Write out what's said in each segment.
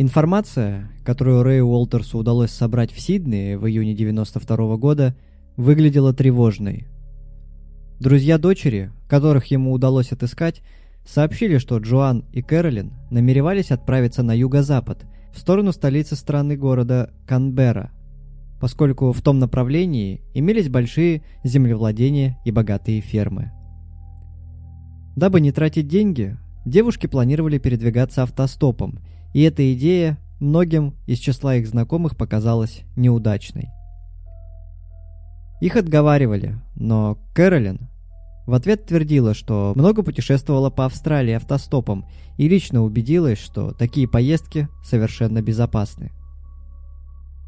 Информация, которую Рэю Уолтерсу удалось собрать в Сиднее в июне 92 года, выглядела тревожной. Друзья дочери, которых ему удалось отыскать, сообщили, что Джоан и Кэролин намеревались отправиться на юго-запад, в сторону столицы страны города Канберра, поскольку в том направлении имелись большие землевладения и богатые фермы. Дабы не тратить деньги, девушки планировали передвигаться автостопом – и эта идея многим из числа их знакомых показалась неудачной. Их отговаривали, но Кэролин в ответ твердила, что много путешествовала по Австралии автостопом и лично убедилась, что такие поездки совершенно безопасны.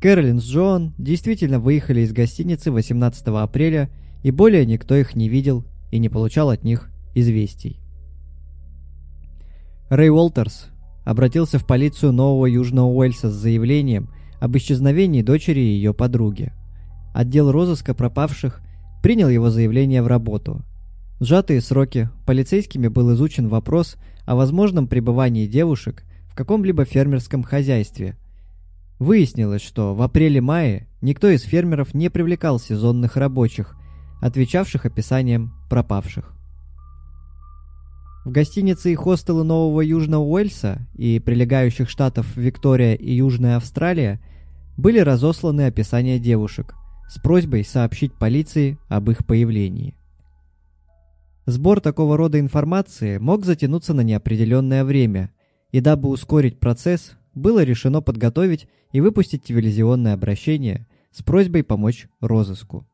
Кэролин с Джоан действительно выехали из гостиницы 18 апреля, и более никто их не видел и не получал от них известий. Рэй Уолтерс обратился в полицию Нового Южного Уэльса с заявлением об исчезновении дочери и ее подруги. Отдел розыска пропавших принял его заявление в работу. В сжатые сроки полицейскими был изучен вопрос о возможном пребывании девушек в каком-либо фермерском хозяйстве. Выяснилось, что в апреле-мае никто из фермеров не привлекал сезонных рабочих, отвечавших описанием пропавших. В гостинице и хостелы Нового Южного Уэльса и прилегающих штатов Виктория и Южная Австралия были разосланы описания девушек с просьбой сообщить полиции об их появлении. Сбор такого рода информации мог затянуться на неопределенное время, и дабы ускорить процесс, было решено подготовить и выпустить телевизионное обращение с просьбой помочь розыску.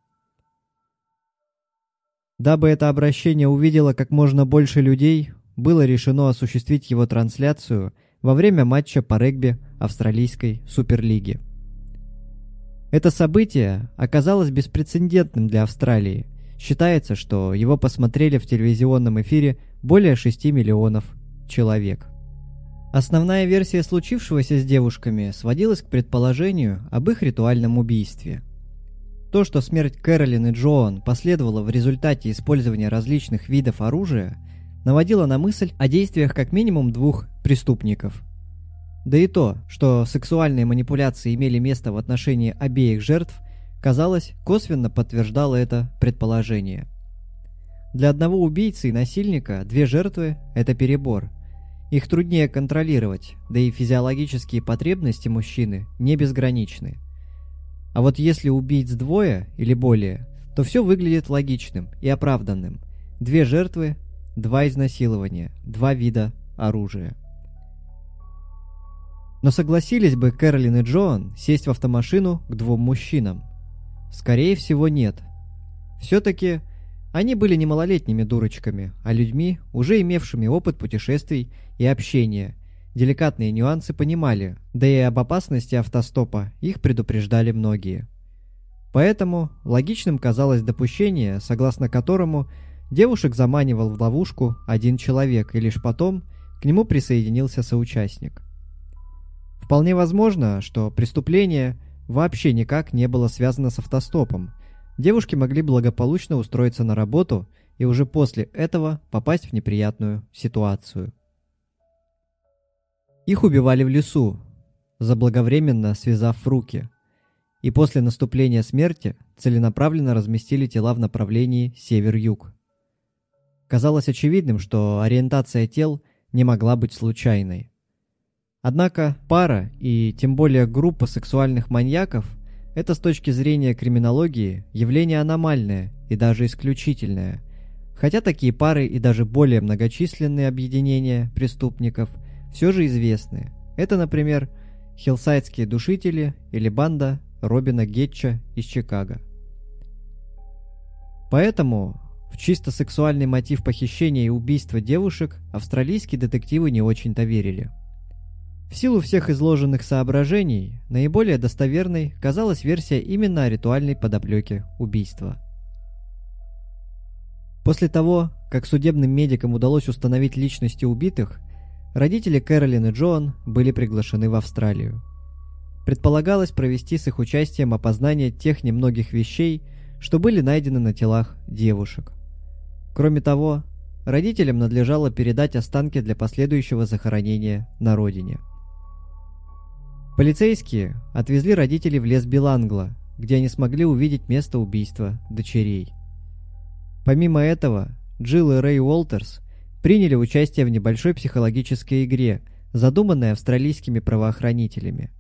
Дабы это обращение увидело как можно больше людей, было решено осуществить его трансляцию во время матча по регби Австралийской Суперлиги. Это событие оказалось беспрецедентным для Австралии. Считается, что его посмотрели в телевизионном эфире более 6 миллионов человек. Основная версия случившегося с девушками сводилась к предположению об их ритуальном убийстве – то, что смерть Кэролин и Джоан последовала в результате использования различных видов оружия, наводило на мысль о действиях как минимум двух преступников. Да и то, что сексуальные манипуляции имели место в отношении обеих жертв, казалось, косвенно подтверждало это предположение. Для одного убийцы и насильника две жертвы – это перебор. Их труднее контролировать, да и физиологические потребности мужчины не безграничны – а вот если убийц двое или более, то все выглядит логичным и оправданным. Две жертвы, два изнасилования, два вида оружия. Но согласились бы Кэролин и Джоан сесть в автомашину к двум мужчинам? Скорее всего, нет. Все-таки они были не малолетними дурочками, а людьми, уже имевшими опыт путешествий и общения – Деликатные нюансы понимали, да и об опасности автостопа их предупреждали многие. Поэтому логичным казалось допущение, согласно которому девушек заманивал в ловушку один человек, и лишь потом к нему присоединился соучастник. Вполне возможно, что преступление вообще никак не было связано с автостопом. Девушки могли благополучно устроиться на работу и уже после этого попасть в неприятную ситуацию. Их убивали в лесу, заблаговременно связав руки. И после наступления смерти целенаправленно разместили тела в направлении север-юг. Казалось очевидным, что ориентация тел не могла быть случайной. Однако пара и тем более группа сексуальных маньяков – это с точки зрения криминологии явление аномальное и даже исключительное. Хотя такие пары и даже более многочисленные объединения преступников – все же известны. Это, например, хиллсайдские душители или банда Робина Гетча из Чикаго. Поэтому в чисто сексуальный мотив похищения и убийства девушек австралийские детективы не очень-то верили. В силу всех изложенных соображений, наиболее достоверной казалась версия именно о ритуальной подоплеке убийства. После того, как судебным медикам удалось установить личности убитых, Родители Кэролин и Джоан были приглашены в Австралию. Предполагалось провести с их участием опознание тех немногих вещей, что были найдены на телах девушек. Кроме того, родителям надлежало передать останки для последующего захоронения на родине. Полицейские отвезли родителей в лес Белангла, где они смогли увидеть место убийства дочерей. Помимо этого, Джилл и Рэй Уолтерс приняли участие в небольшой психологической игре, задуманной австралийскими правоохранителями.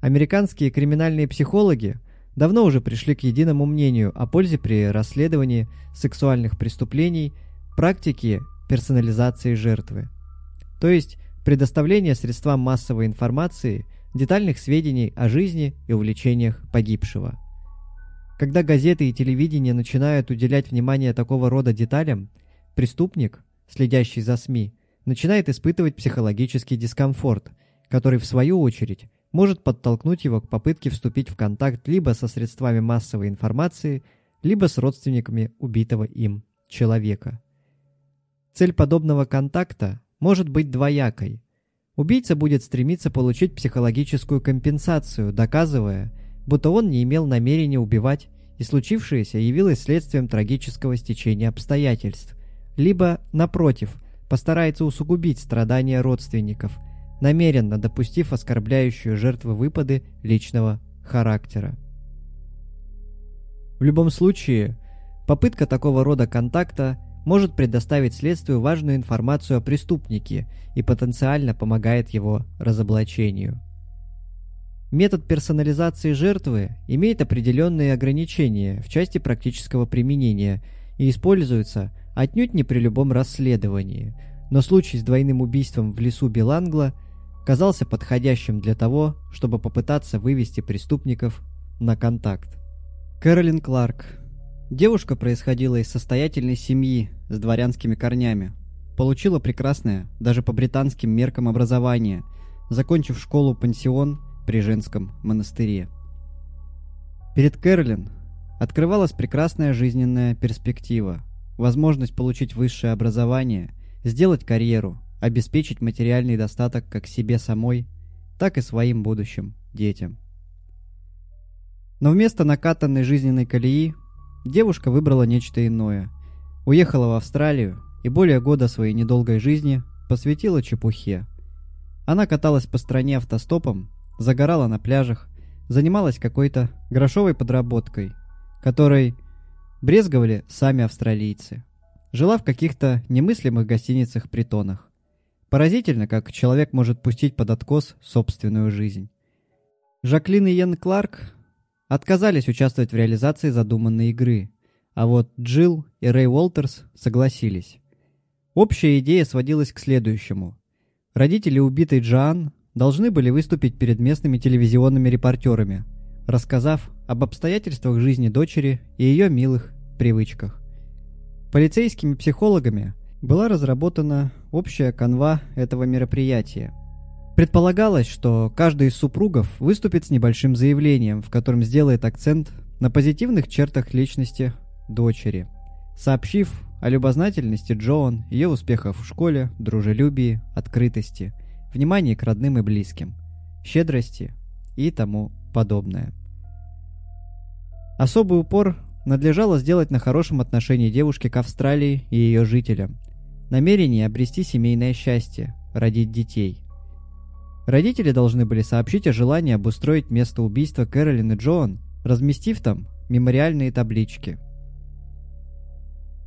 Американские криминальные психологи давно уже пришли к единому мнению о пользе при расследовании сексуальных преступлений, практике персонализации жертвы. То есть предоставление средствам массовой информации детальных сведений о жизни и увлечениях погибшего. Когда газеты и телевидение начинают уделять внимание такого рода деталям, преступник, следящий за СМИ, начинает испытывать психологический дискомфорт, который в свою очередь может подтолкнуть его к попытке вступить в контакт либо со средствами массовой информации, либо с родственниками убитого им человека. Цель подобного контакта может быть двоякой. Убийца будет стремиться получить психологическую компенсацию, доказывая, будто он не имел намерения убивать, и случившееся явилось следствием трагического стечения обстоятельств, либо, напротив, постарается усугубить страдания родственников, намеренно допустив оскорбляющую жертву выпады личного характера. В любом случае, попытка такого рода контакта может предоставить следствию важную информацию о преступнике и потенциально помогает его разоблачению. Метод персонализации жертвы имеет определенные ограничения в части практического применения и используется отнюдь не при любом расследовании, но случай с двойным убийством в лесу Белангла казался подходящим для того, чтобы попытаться вывести преступников на контакт. Кэролин Кларк Девушка происходила из состоятельной семьи с дворянскими корнями. Получила прекрасное, даже по британским меркам, образование, закончив школу-пансион при женском монастыре. Перед Кэролин открывалась прекрасная жизненная перспектива, возможность получить высшее образование, сделать карьеру, обеспечить материальный достаток как себе самой, так и своим будущим детям. Но вместо накатанной жизненной колеи девушка выбрала нечто иное. Уехала в Австралию и более года своей недолгой жизни посвятила чепухе. Она каталась по стране автостопом, загорала на пляжах, занималась какой-то грошовой подработкой, которой брезговали сами австралийцы. Жила в каких-то немыслимых гостиницах-притонах. Поразительно, как человек может пустить под откос собственную жизнь. Жаклин и Йен Кларк отказались участвовать в реализации задуманной игры, а вот Джилл и Рэй Уолтерс согласились. Общая идея сводилась к следующему. Родители убитой Джоан должны были выступить перед местными телевизионными репортерами, рассказав об обстоятельствах жизни дочери и ее милых привычках. Полицейскими психологами была разработана общая канва этого мероприятия – Предполагалось, что каждый из супругов выступит с небольшим заявлением, в котором сделает акцент на позитивных чертах личности дочери, сообщив о любознательности Джоан, ее успехах в школе, дружелюбии, открытости, внимании к родным и близким, щедрости и тому подобное. Особый упор надлежало сделать на хорошем отношении девушки к Австралии и ее жителям, намерении обрести семейное счастье, родить детей – Родители должны были сообщить о желании обустроить место убийства Кэролин и Джоан, разместив там мемориальные таблички.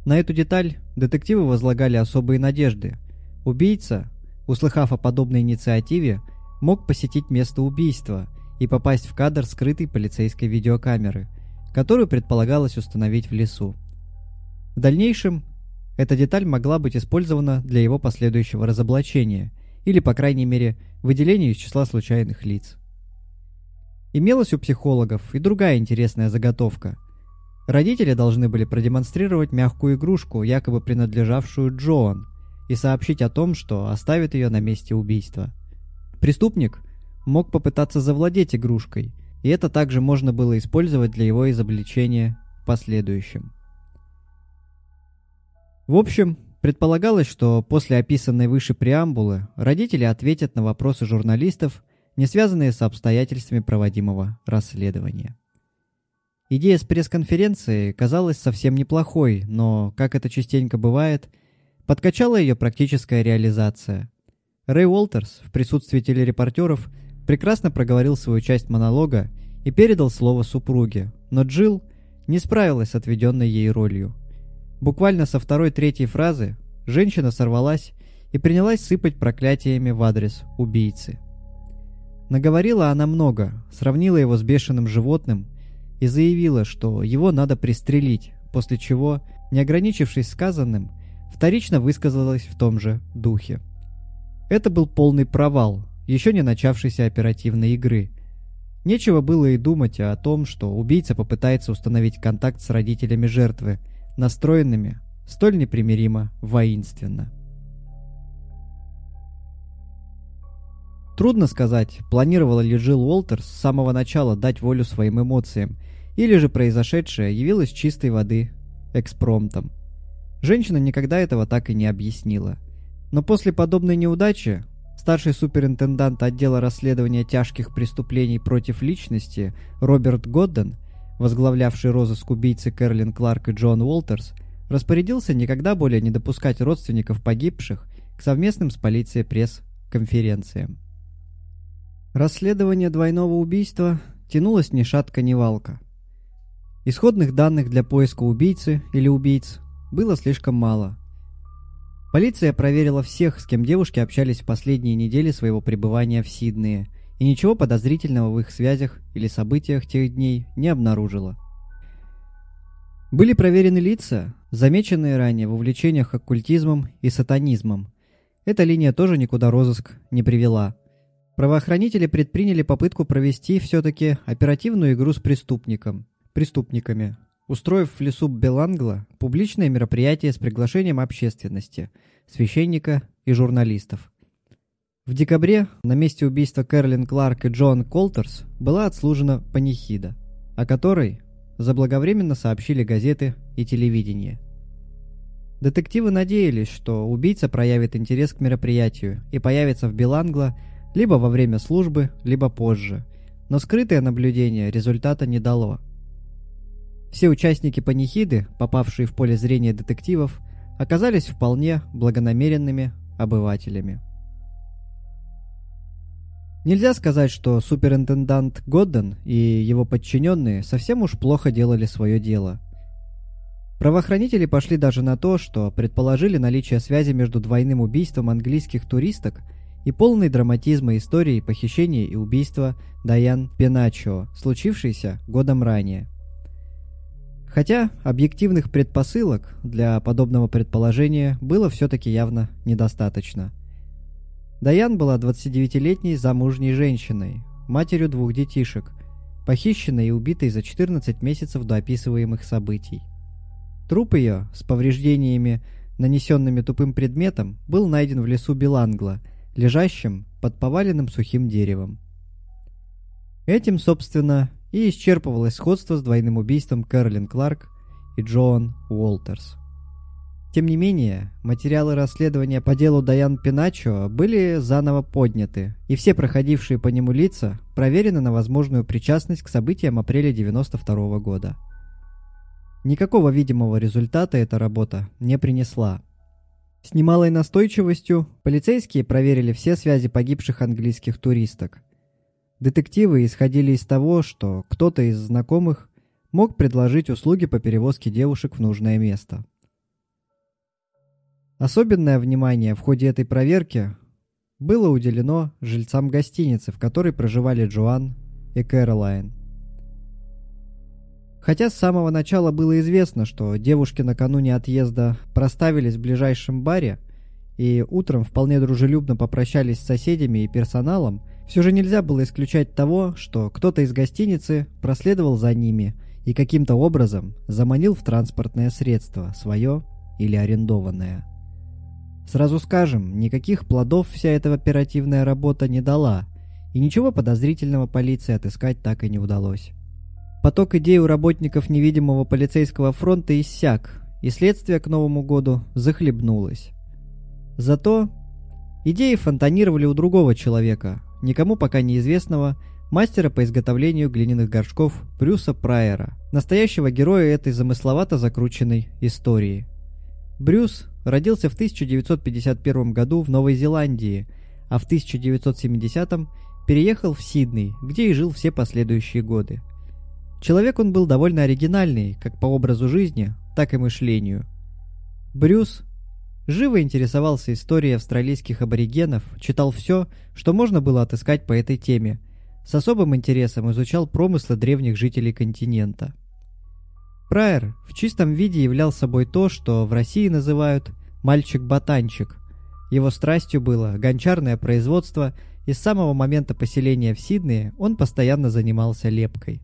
На эту деталь детективы возлагали особые надежды. Убийца, услыхав о подобной инициативе, мог посетить место убийства и попасть в кадр скрытой полицейской видеокамеры, которую предполагалось установить в лесу. В дальнейшем эта деталь могла быть использована для его последующего разоблачения или, по крайней мере, выделение из числа случайных лиц. Имелась у психологов и другая интересная заготовка. Родители должны были продемонстрировать мягкую игрушку, якобы принадлежавшую Джоан, и сообщить о том, что оставит ее на месте убийства. Преступник мог попытаться завладеть игрушкой, и это также можно было использовать для его изобличения в последующем. В общем, Предполагалось, что после описанной выше преамбулы родители ответят на вопросы журналистов, не связанные с обстоятельствами проводимого расследования. Идея с пресс-конференцией казалась совсем неплохой, но, как это частенько бывает, подкачала ее практическая реализация. Рэй Уолтерс в присутствии телерепортеров прекрасно проговорил свою часть монолога и передал слово супруге, но Джилл не справилась с отведенной ей ролью. Буквально со второй-третьей фразы женщина сорвалась и принялась сыпать проклятиями в адрес убийцы. Наговорила она много, сравнила его с бешеным животным и заявила, что его надо пристрелить, после чего, не ограничившись сказанным, вторично высказалась в том же духе. Это был полный провал, еще не начавшейся оперативной игры. Нечего было и думать о том, что убийца попытается установить контакт с родителями жертвы, настроенными столь непримиримо воинственно. Трудно сказать, планировала ли Джилл Уолтерс с самого начала дать волю своим эмоциям, или же произошедшее явилось чистой воды экспромтом. Женщина никогда этого так и не объяснила. Но после подобной неудачи старший суперинтендант отдела расследования тяжких преступлений против личности Роберт Годден, возглавлявший розыск убийцы Кэролин Кларк и Джон Уолтерс, распорядился никогда более не допускать родственников погибших к совместным с полицией пресс-конференциям. Расследование двойного убийства тянулось ни шатка, ни валка. Исходных данных для поиска убийцы или убийц было слишком мало. Полиция проверила всех, с кем девушки общались в последние недели своего пребывания в Сиднее, и ничего подозрительного в их связях или событиях тех дней не обнаружила. Были проверены лица, замеченные ранее в увлечениях оккультизмом и сатанизмом. Эта линия тоже никуда розыск не привела – Правоохранители предприняли попытку провести все-таки оперативную игру с преступником, преступниками, устроив в лесу Белангла публичное мероприятие с приглашением общественности, священника и журналистов. В декабре на месте убийства Кэролин Кларк и Джон Колтерс была отслужена панихида, о которой заблаговременно сообщили газеты и телевидение. Детективы надеялись, что убийца проявит интерес к мероприятию и появится в Белангла либо во время службы, либо позже. Но скрытое наблюдение результата не дало. Все участники панихиды, попавшие в поле зрения детективов, оказались вполне благонамеренными обывателями. Нельзя сказать, что суперинтендант Годден и его подчиненные совсем уж плохо делали свое дело. Правоохранители пошли даже на то, что предположили наличие связи между двойным убийством английских туристок – и полный драматизма истории похищения и убийства Даян Пеначо, случившейся годом ранее. Хотя объективных предпосылок для подобного предположения было все-таки явно недостаточно. Даян была 29-летней замужней женщиной, матерью двух детишек, похищенной и убитой за 14 месяцев до описываемых событий. Труп ее с повреждениями, нанесенными тупым предметом, был найден в лесу Белангла – лежащим под поваленным сухим деревом. Этим, собственно, и исчерпывалось сходство с двойным убийством Кэролин Кларк и Джоан Уолтерс. Тем не менее, материалы расследования по делу Даян Пиначо были заново подняты, и все проходившие по нему лица проверены на возможную причастность к событиям апреля 92 года. Никакого видимого результата эта работа не принесла, с немалой настойчивостью полицейские проверили все связи погибших английских туристок. Детективы исходили из того, что кто-то из знакомых мог предложить услуги по перевозке девушек в нужное место. Особенное внимание в ходе этой проверки было уделено жильцам гостиницы, в которой проживали Джоан и Кэролайн. Хотя с самого начала было известно, что девушки накануне отъезда проставились в ближайшем баре и утром вполне дружелюбно попрощались с соседями и персоналом, все же нельзя было исключать того, что кто-то из гостиницы проследовал за ними и каким-то образом заманил в транспортное средство, свое или арендованное. Сразу скажем, никаких плодов вся эта оперативная работа не дала, и ничего подозрительного полиции отыскать так и не удалось. Поток идей у работников невидимого полицейского фронта иссяк, и следствие к Новому году захлебнулось. Зато идеи фонтанировали у другого человека, никому пока неизвестного, мастера по изготовлению глиняных горшков Брюса Прайера, настоящего героя этой замысловато закрученной истории. Брюс родился в 1951 году в Новой Зеландии, а в 1970 переехал в Сидней, где и жил все последующие годы. Человек он был довольно оригинальный, как по образу жизни, так и мышлению. Брюс живо интересовался историей австралийских аборигенов, читал все, что можно было отыскать по этой теме, с особым интересом изучал промыслы древних жителей континента. Прайер в чистом виде являл собой то, что в России называют «мальчик-ботанчик». Его страстью было гончарное производство, и с самого момента поселения в Сиднее он постоянно занимался лепкой.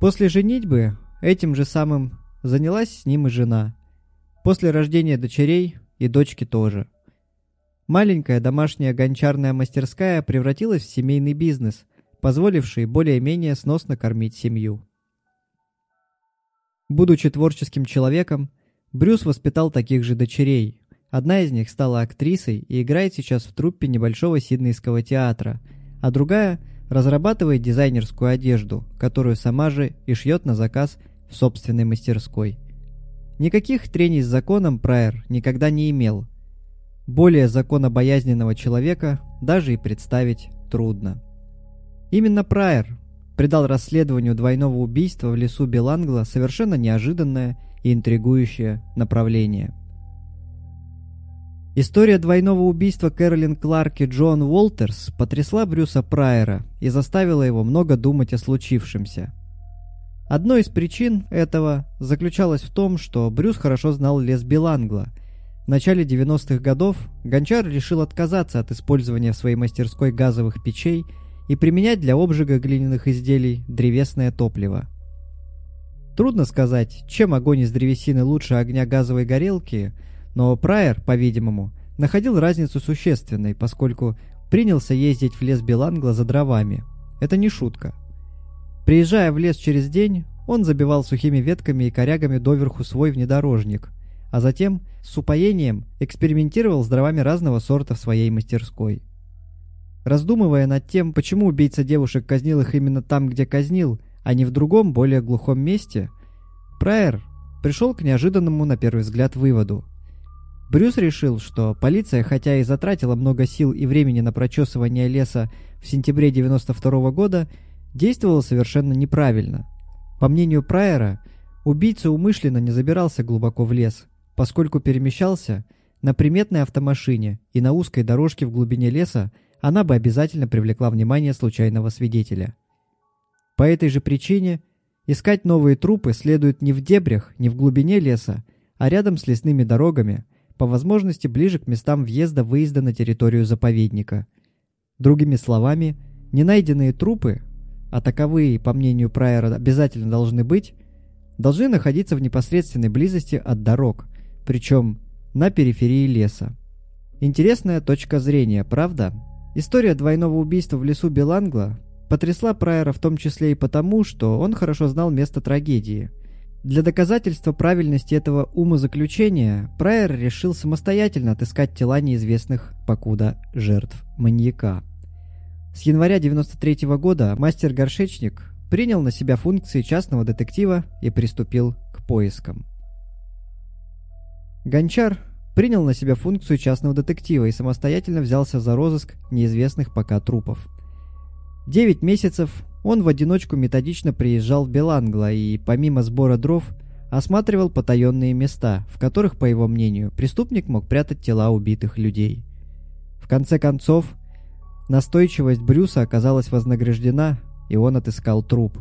После женитьбы этим же самым занялась с ним и жена. После рождения дочерей и дочки тоже. Маленькая домашняя гончарная мастерская превратилась в семейный бизнес, позволивший более-менее сносно кормить семью. Будучи творческим человеком, Брюс воспитал таких же дочерей. Одна из них стала актрисой и играет сейчас в труппе небольшого сиднейского театра, а другая разрабатывает дизайнерскую одежду, которую сама же и шьет на заказ в собственной мастерской. Никаких трений с законом Прайер никогда не имел. Более законобоязненного человека даже и представить трудно. Именно Прайер придал расследованию двойного убийства в лесу Белангла совершенно неожиданное и интригующее направление. История двойного убийства Кэролин Кларк и Джон Уолтерс потрясла Брюса Прайера и заставила его много думать о случившемся. Одной из причин этого заключалась в том, что Брюс хорошо знал лес Белангла. В начале 90-х годов Гончар решил отказаться от использования в своей мастерской газовых печей и применять для обжига глиняных изделий древесное топливо. Трудно сказать, чем огонь из древесины лучше огня газовой горелки, но Прайер, по-видимому, находил разницу существенной, поскольку принялся ездить в лес Белангла за дровами. Это не шутка. Приезжая в лес через день, он забивал сухими ветками и корягами доверху свой внедорожник, а затем с упоением экспериментировал с дровами разного сорта в своей мастерской. Раздумывая над тем, почему убийца девушек казнил их именно там, где казнил, а не в другом, более глухом месте, Прайер пришел к неожиданному на первый взгляд выводу. Брюс решил, что полиция, хотя и затратила много сил и времени на прочесывание леса в сентябре 92 -го года, действовала совершенно неправильно. По мнению Прайера, убийца умышленно не забирался глубоко в лес, поскольку перемещался на приметной автомашине и на узкой дорожке в глубине леса она бы обязательно привлекла внимание случайного свидетеля. По этой же причине искать новые трупы следует не в дебрях, не в глубине леса, а рядом с лесными дорогами, по возможности ближе к местам въезда-выезда на территорию заповедника. Другими словами, ненайденные трупы, а таковые, по мнению Прайера, обязательно должны быть, должны находиться в непосредственной близости от дорог, причем на периферии леса. Интересная точка зрения, правда? История двойного убийства в лесу Белангла потрясла Прайера в том числе и потому, что он хорошо знал место трагедии. Для доказательства правильности этого умозаключения Прайер решил самостоятельно отыскать тела неизвестных покуда жертв маньяка. С января 93 -го года мастер-горшечник принял на себя функции частного детектива и приступил к поискам. Гончар принял на себя функцию частного детектива и самостоятельно взялся за розыск неизвестных пока трупов. Девять месяцев он в одиночку методично приезжал в Белангла и, помимо сбора дров, осматривал потаенные места, в которых, по его мнению, преступник мог прятать тела убитых людей. В конце концов, настойчивость Брюса оказалась вознаграждена, и он отыскал труп.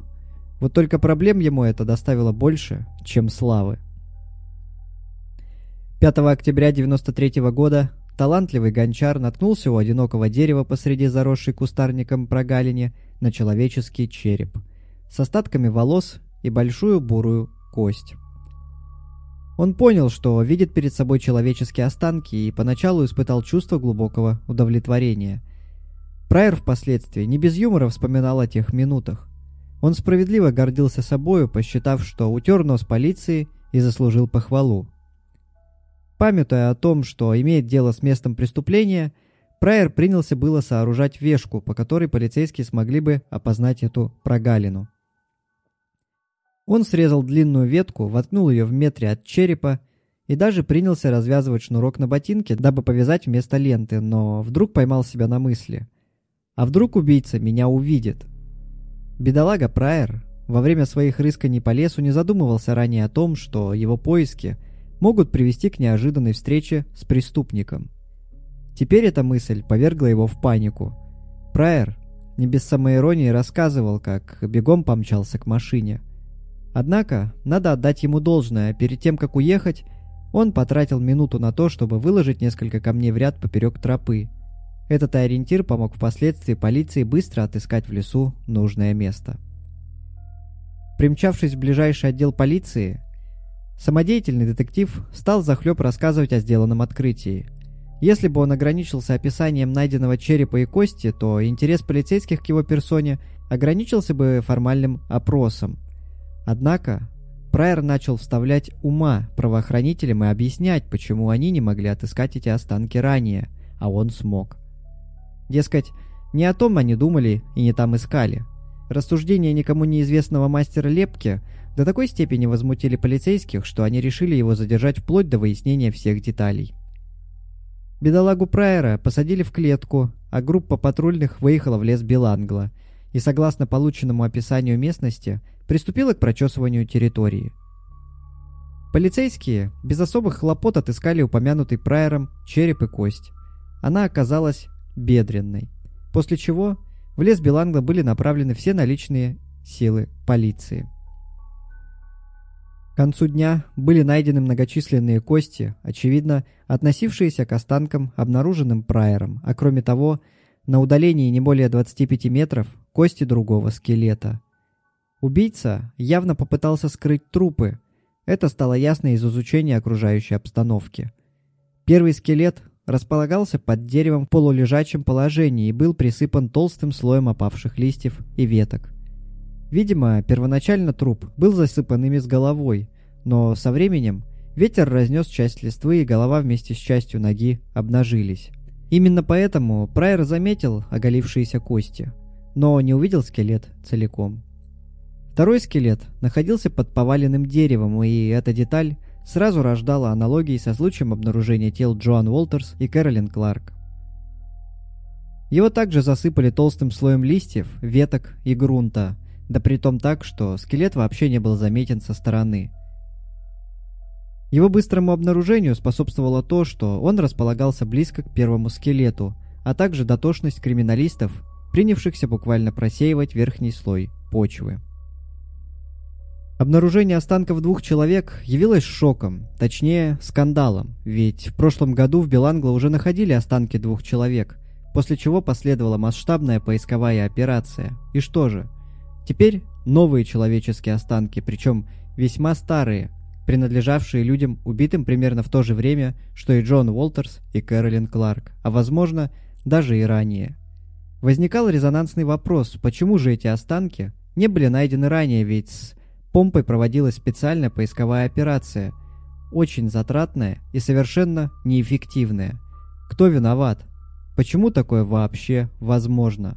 Вот только проблем ему это доставило больше, чем славы. 5 октября 93 года талантливый гончар наткнулся у одинокого дерева посреди заросшей кустарником прогалине на человеческий череп с остатками волос и большую бурую кость. Он понял, что видит перед собой человеческие останки и поначалу испытал чувство глубокого удовлетворения. Прайер впоследствии не без юмора вспоминал о тех минутах. Он справедливо гордился собою, посчитав, что утер нос полиции и заслужил похвалу. Памятуя о том, что имеет дело с местом преступления, Прайер принялся было сооружать вешку, по которой полицейские смогли бы опознать эту прогалину. Он срезал длинную ветку, воткнул ее в метре от черепа и даже принялся развязывать шнурок на ботинке, дабы повязать вместо ленты, но вдруг поймал себя на мысли. А вдруг убийца меня увидит? Бедолага Прайер во время своих рысканий по лесу не задумывался ранее о том, что его поиски могут привести к неожиданной встрече с преступником. Теперь эта мысль повергла его в панику. Прайер не без самоиронии рассказывал, как бегом помчался к машине. Однако, надо отдать ему должное, перед тем, как уехать, он потратил минуту на то, чтобы выложить несколько камней в ряд поперек тропы. Этот ориентир помог впоследствии полиции быстро отыскать в лесу нужное место. Примчавшись в ближайший отдел полиции, самодеятельный детектив стал захлеб рассказывать о сделанном открытии. Если бы он ограничился описанием найденного черепа и кости, то интерес полицейских к его персоне ограничился бы формальным опросом. Однако Прайер начал вставлять ума правоохранителям и объяснять, почему они не могли отыскать эти останки ранее, а он смог. Дескать, не о том они думали и не там искали. Рассуждения никому неизвестного мастера Лепки до такой степени возмутили полицейских, что они решили его задержать вплоть до выяснения всех деталей. Бедолагу Прайера посадили в клетку, а группа патрульных выехала в лес Белангла и, согласно полученному описанию местности, приступила к прочесыванию территории. Полицейские без особых хлопот отыскали упомянутый Прайером череп и кость. Она оказалась бедренной, после чего в лес Белангла были направлены все наличные силы полиции. К концу дня были найдены многочисленные кости, очевидно, относившиеся к останкам, обнаруженным Прайером, а кроме того, на удалении не более 25 метров кости другого скелета. Убийца явно попытался скрыть трупы. Это стало ясно из изучения окружающей обстановки. Первый скелет располагался под деревом в полулежачем положении и был присыпан толстым слоем опавших листьев и веток. Видимо, первоначально труп был засыпан ими с головой, но со временем ветер разнес часть листвы и голова вместе с частью ноги обнажились. Именно поэтому Прайер заметил оголившиеся кости, но не увидел скелет целиком. Второй скелет находился под поваленным деревом, и эта деталь сразу рождала аналогии со случаем обнаружения тел Джоан Уолтерс и Кэролин Кларк. Его также засыпали толстым слоем листьев, веток и грунта, да притом так, что скелет вообще не был заметен со стороны. Его быстрому обнаружению способствовало то, что он располагался близко к первому скелету, а также дотошность криминалистов, принявшихся буквально просеивать верхний слой почвы. Обнаружение останков двух человек явилось шоком, точнее, скандалом, ведь в прошлом году в Белангло уже находили останки двух человек, после чего последовала масштабная поисковая операция. И что же? Теперь новые человеческие останки, причем весьма старые, принадлежавшие людям, убитым примерно в то же время, что и Джон Уолтерс и Кэролин Кларк, а возможно, даже и ранее. Возникал резонансный вопрос, почему же эти останки не были найдены ранее, ведь с помпой проводилась специальная поисковая операция, очень затратная и совершенно неэффективная. Кто виноват? Почему такое вообще возможно?